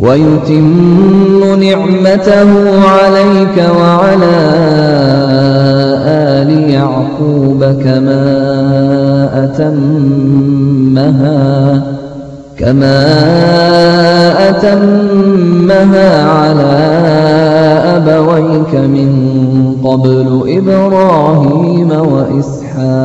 ويتم نعمته عليك وعلى آل يعقوب كما أتمها كما أتمها على أبويك من قبل إبراهيم وإسحاق.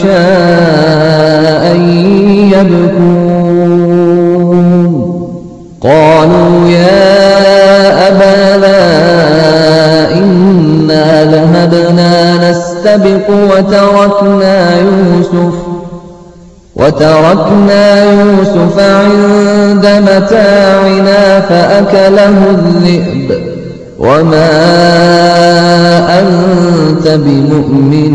عشاء يبكون. قالوا يا أبانا إنا لهبنا نستبق وتركنا يوسف. وتركنا يوسف عند متاعنا فأكله الذئب. وما أنت بمؤمن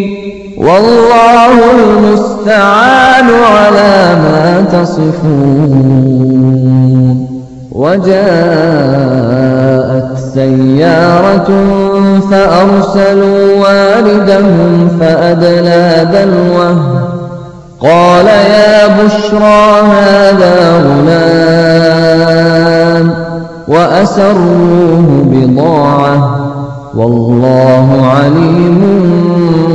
والله المستعان على ما تصفون وجاءت سيارة فأرسلوا واردهم فأدلى دلوه قال يا بشرى هذا غلام وأسروه بضاعة والله عليم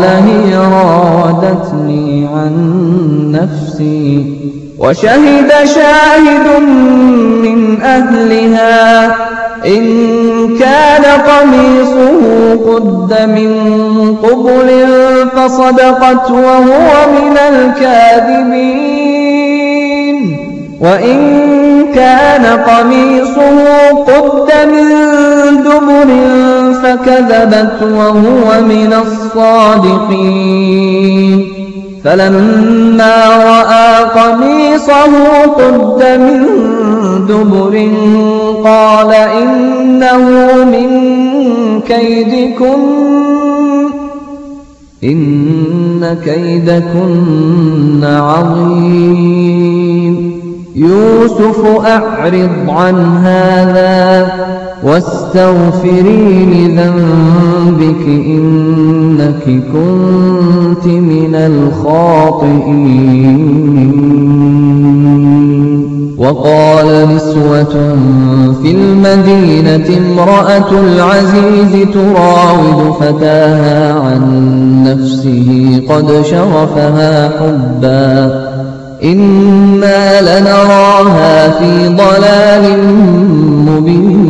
قال هي راودتني عن نفسي. وشهد شاهد من أهلها. إن كان قميصه قد من قبل فصدقت وهو من الكاذبين. وإن كان قميصه قد من دبر فكذبت وهو من الصادقين. فلما رأى قميصه قد من دبر قال إنه من كيدكن إن كيدكن عظيم. يوسف أعرض عن هذا واستغفري لذنبك إنك كنت من الخاطئين. وقال نسوة في المدينة امرأة العزيز تراود فتاها عن نفسه قد شرفها حبا. إنا لنراها في ضلال مبين.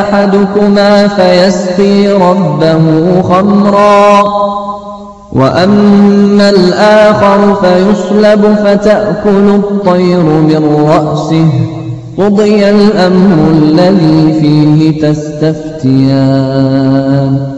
أحدكما فيسقي ربه خمرا. وأما الآخر فيصلب فتأكل الطير من رأسه. قضي الأمر الذي فيه تستفتيان.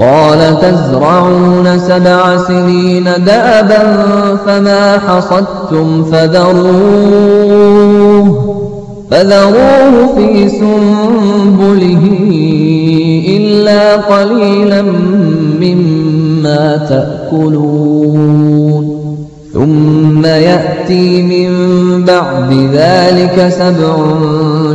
قال تزرعون سبع سنين دأبا فما حصدتم فذروه. فذروه في سنبله إلا قليلا مما تأكلون. ثم يأتي من بعد ذلك سبع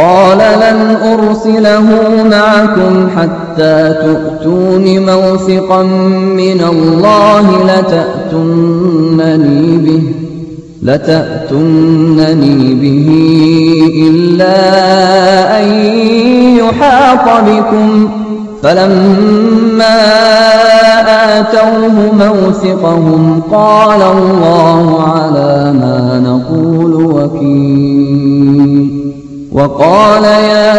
قال لن أرسله معكم حتى تؤتون موثقا من الله لتأتنني به لتأتنني به إلا أن يحاط بكم. فلما آتوه موثقهم قال الله على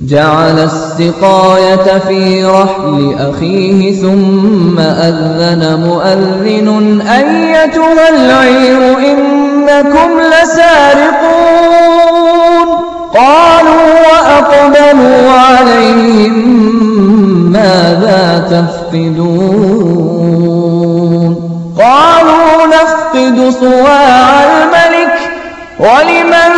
جعل السقاية في رحل أخيه ثم أذن مؤذن أيتها العير إنكم لسارقون. قالوا وأقبلوا عليهم ماذا تفقدون؟ قالوا نفقد صواع الملك ولمن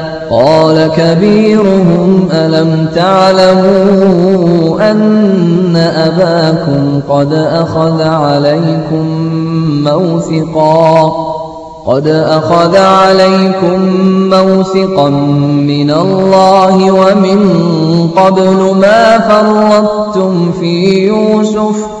قال كبيرهم ألم تعلموا أن أباكم قد أخذ عليكم موثقا؟ قد أخذ عليكم موثقا من الله ومن قبل ما فرطتم في يوسف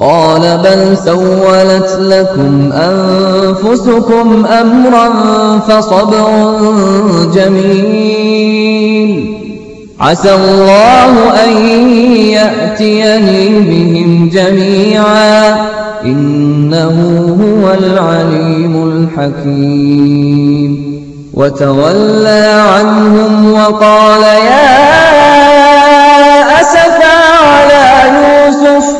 قال بل سولت لكم أنفسكم أمرا فصبر جميل. عسى الله أن يأتيني بهم جميعا. إنه هو العليم الحكيم. وتولى عنهم وقال يا أسفا على يوسف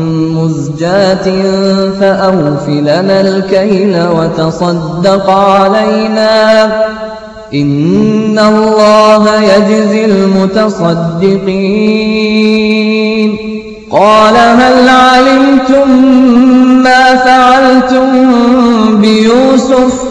مزجاة فأوف لنا الكيل وتصدق علينا. إن الله يجزي المتصدقين. قال هل علمتم ما فعلتم بيوسف؟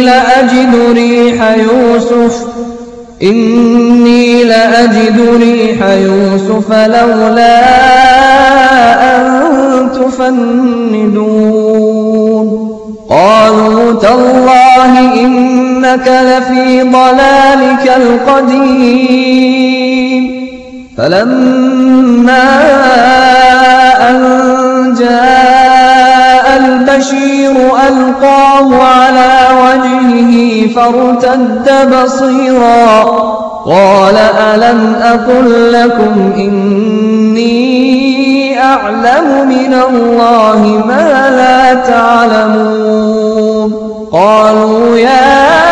لأجد ريح يوسف إني لأجد ريح يوسف لولا أن تفندون. قالوا تالله إنك لفي ضلالك القديم. فلما أن جاء البشير ألقاه على وجهه فارتد بصيرا قال ألم أقل لكم إني أعلم من الله ما لا تعلمون قالوا يا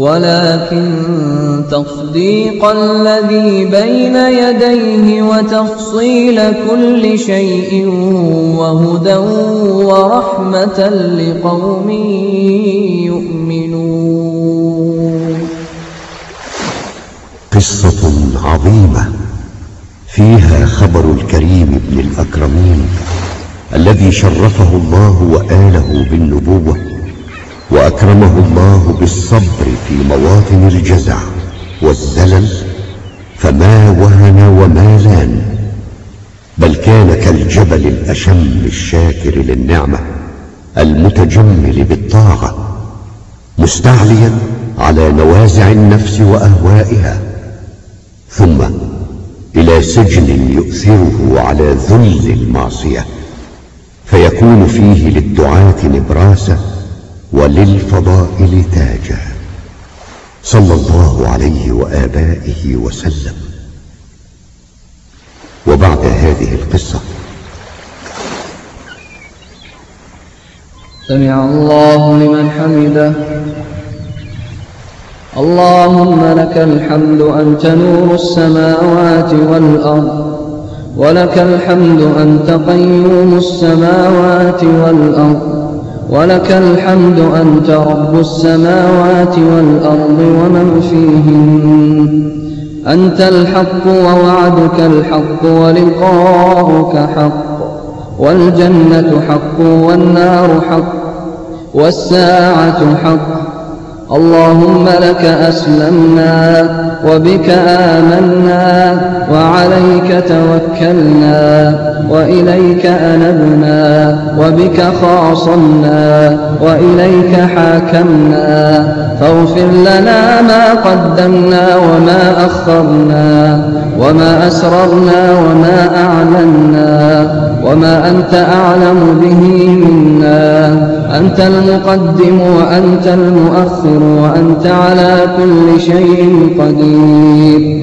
ولكن تصديق الذي بين يديه وتفصيل كل شيء وهدى ورحمة لقوم يؤمنون. قصة عظيمة فيها خبر الكريم ابن الأكرمين الذي شرفه الله وآله بالنبوة. وأكرمه الله بالصبر في مواطن الجزع والزلل فما وهن وما لأن بل كان كالجبل الأشم الشاكر للنعمة المتجمل بالطاعة مستعليا على نوازع النفس وأهوائها ثم إلى سجن يؤثره على ذل المعصية فيكون فيه للدعاة نبراسة وللفضائل تاجا. صلى الله عليه وآبائه وسلم. وبعد هذه القصة. سمع الله لمن حمده. اللهم لك الحمد أنت نور السماوات والأرض ولك الحمد أنت قيوم السماوات والأرض. ولك الحمد أنت رب السماوات والأرض ومن فيهن. أنت الحق ووعدك الحق ولقاؤك حق. والجنة حق والنار حق. والساعة حق. اللهم لك أسلمنا وبك آمنا وعليك توكلنا وإليك أنبنا وبك خاصمنا وإليك حاكمنا فاغفر لنا ما قدمنا وما أخرنا وما أسررنا وما أعلنا وما أنت أعلم به منا أنت المقدم وأنت المؤخر وأنت على كل شيء قدير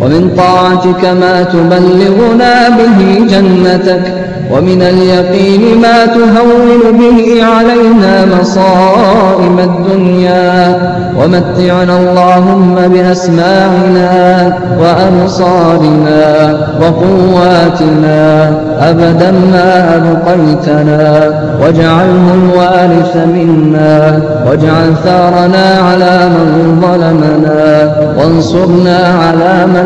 ومن طاعتك ما تبلغنا به جنتك ومن اليقين ما تهون به علينا مصائب الدنيا. ومتعنا اللهم بأسماعنا وأبصارنا وقواتنا أبدا ما أبقيتنا. واجعله الوارث منا. واجعل ثارنا على من ظلمنا. وانصرنا على من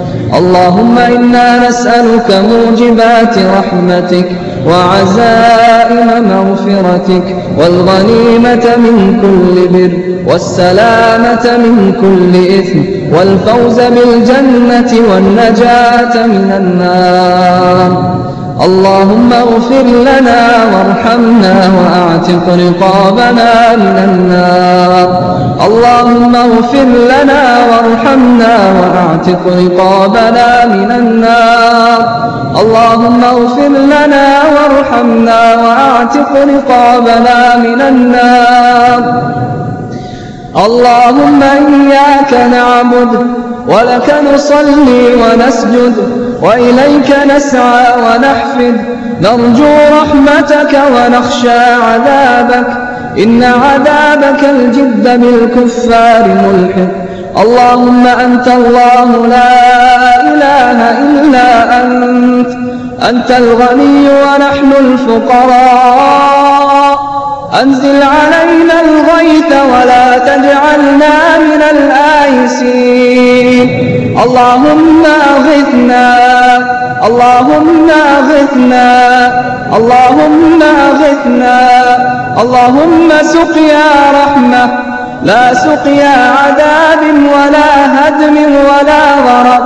اللهم إنا نسألك موجبات رحمتك وعزائم مغفرتك والغنيمة من كل بر والسلامة من كل إثم والفوز بالجنة والنجاة من النار اللهم اغفر لنا وارحمنا وأعتق رقابنا من النار. اللهم اغفر لنا وارحمنا وأعتق رقابنا من النار. اللهم اغفر لنا وارحمنا وأعتق رقابنا من النار. اللهم إياك نعبد ولك نصلي ونسجد وإليك نسعى ونحفد نرجو رحمتك ونخشى عذابك. إن عذابك الجد بالكفار ملحق. اللهم أنت الله لا إله إلا أنت. أنت الغني ونحن الفقراء. أنزل علينا الغيث ولا تجعلنا من الآيسين. اللهم أغثنا اللهم أغثنا اللهم أغثنا اللهم سقيا رحمة. لا سقيا عذاب ولا هدم ولا غرق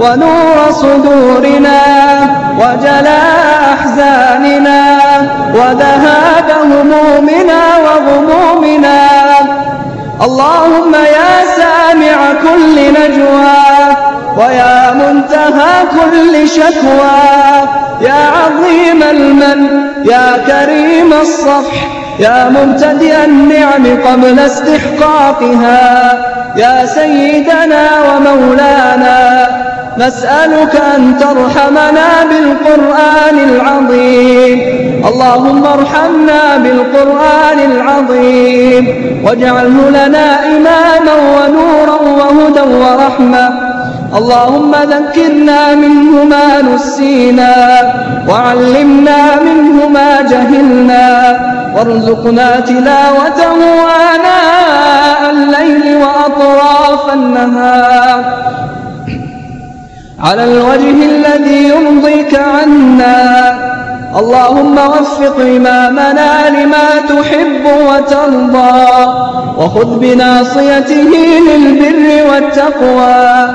ونور صدورنا وجلاء أحزاننا وذهاب همومنا وغمومنا. اللهم يا سامع كل نجوى ويا منتهى كل شكوى. يا عظيم المن يا كريم الصفح يا مبتدئ النعم قبل استحقاقها. يا سيدنا ومولانا نسألك أن ترحمنا بالقرآن العظيم. اللهم ارحمنا بالقرآن العظيم. واجعله لنا إماما ونورا وهدى ورحمة. اللهم ذكرنا منه ما نسينا. وعلمنا منه ما جهلنا. وارزقنا تلاوته آناء الليل وأطراف النهار. على الوجه الذي يرضيك عنا. اللهم وفق إمامنا لما تحب وترضى وخذ بناصيته للبر والتقوى.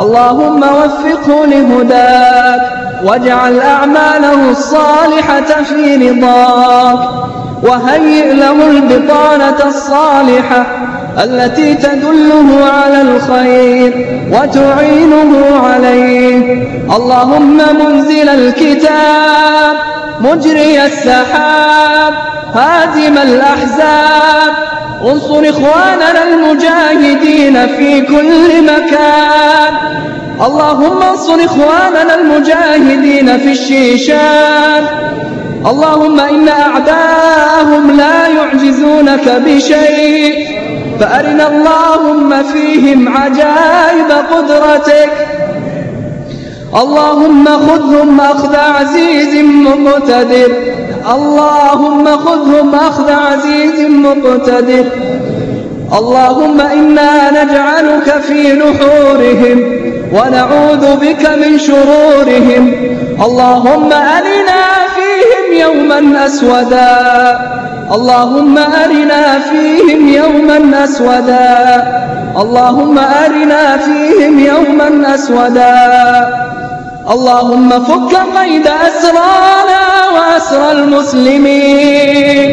اللهم وفقه لهداك واجعل أعماله الصالحة في رضاك وهيئ له البطانة الصالحة التي تدله على الخير وتعينه عليه. اللهم منزل الكتاب مجري السحاب هادم الأحزاب. انصر إخواننا المجاهدين في كل مكان. اللهم انصر إخواننا المجاهدين في الشيشان. اللهم إن أعداءهم لا يعجزونك بشيء. فأرنا اللهم فيهم عجائب قدرتك. اللهم خذهم أخذ عزيز مقتدر. اللهم خذهم أخذ عزيز مقتدر. اللهم إنا نجعلك في نحورهم ونعوذ بك من شرورهم. اللهم أرنا فيهم يوما أسودا. اللهم أرنا فيهم يوما أسودا. اللهم أرنا فيهم يوما أسودا. اللهم فك قيد أسرانا وأسر المسلمين.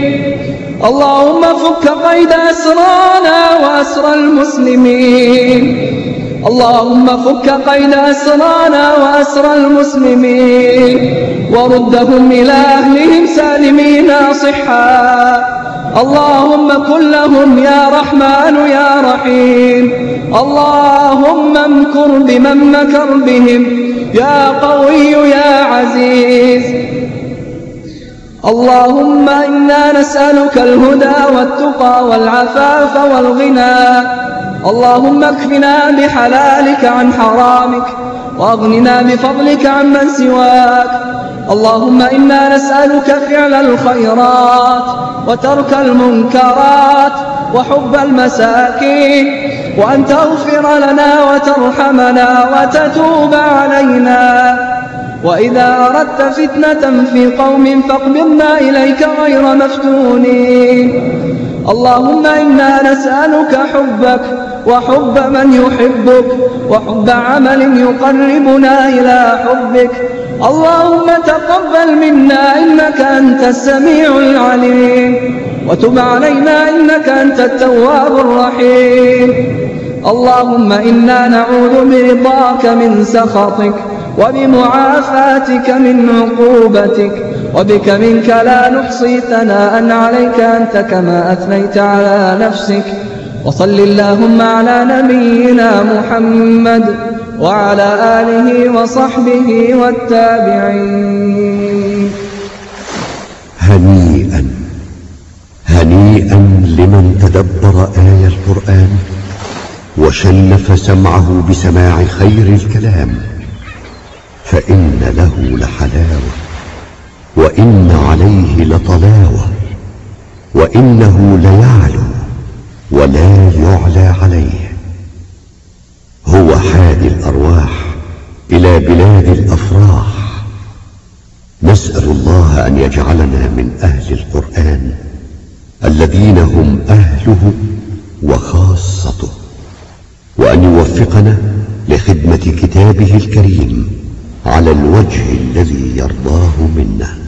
اللهم فك قيد أسرانا وأسر المسلمين. اللهم فك قيد أسرانا وأسر المسلمين وردهم إلى أهلهم سالمين صحا. اللهم كن لهم يا رحمن يا رحيم. اللهم امكر بمن مكر بهم. يا قوي يا عزيز. اللهم إنا نسألك الهدى والتقى والعفاف والغنى. اللهم اكفنا بحلالك عن حرامك واغننا بفضلك عمن سواك. اللهم إنا نسألك فعل الخيرات وترك المنكرات وحب المساكين وأن تغفر لنا وترحمنا وتتوب علينا. وإذا أردت فتنة في قوم فاقبضنا إليك غير مفتونين. اللهم إنا نسألك حبك وحب من يحبك وحب عمل يقربنا إلى حبك. اللهم تقبل منا إنك أنت السميع العليم وتب علينا إنك أنت التواب الرحيم. اللهم إنا نعوذ برضاك من سخطك وبمعافاتك من عقوبتك وبك منك لا نحصي ثناء عليك أنت كما أثنيت على نفسك. وصل اللهم على نبينا محمد وعلى آله وصحبه والتابعين. هنيئا هنيئا لمن تدبر آية القرآن وشلف سمعه بسماع خير الكلام فإن له لحلاوة وإن عليه لطلاوة وإنه ليعلو ولا يعلى عليه. هو حادي الأرواح إلى بلاد الأفراح. نسأل الله أن يجعلنا من أهل القرآن الذين هم أهله وخاصته وأن يوفقنا لخدمة كتابه الكريم على الوجه الذي يرضاه منا.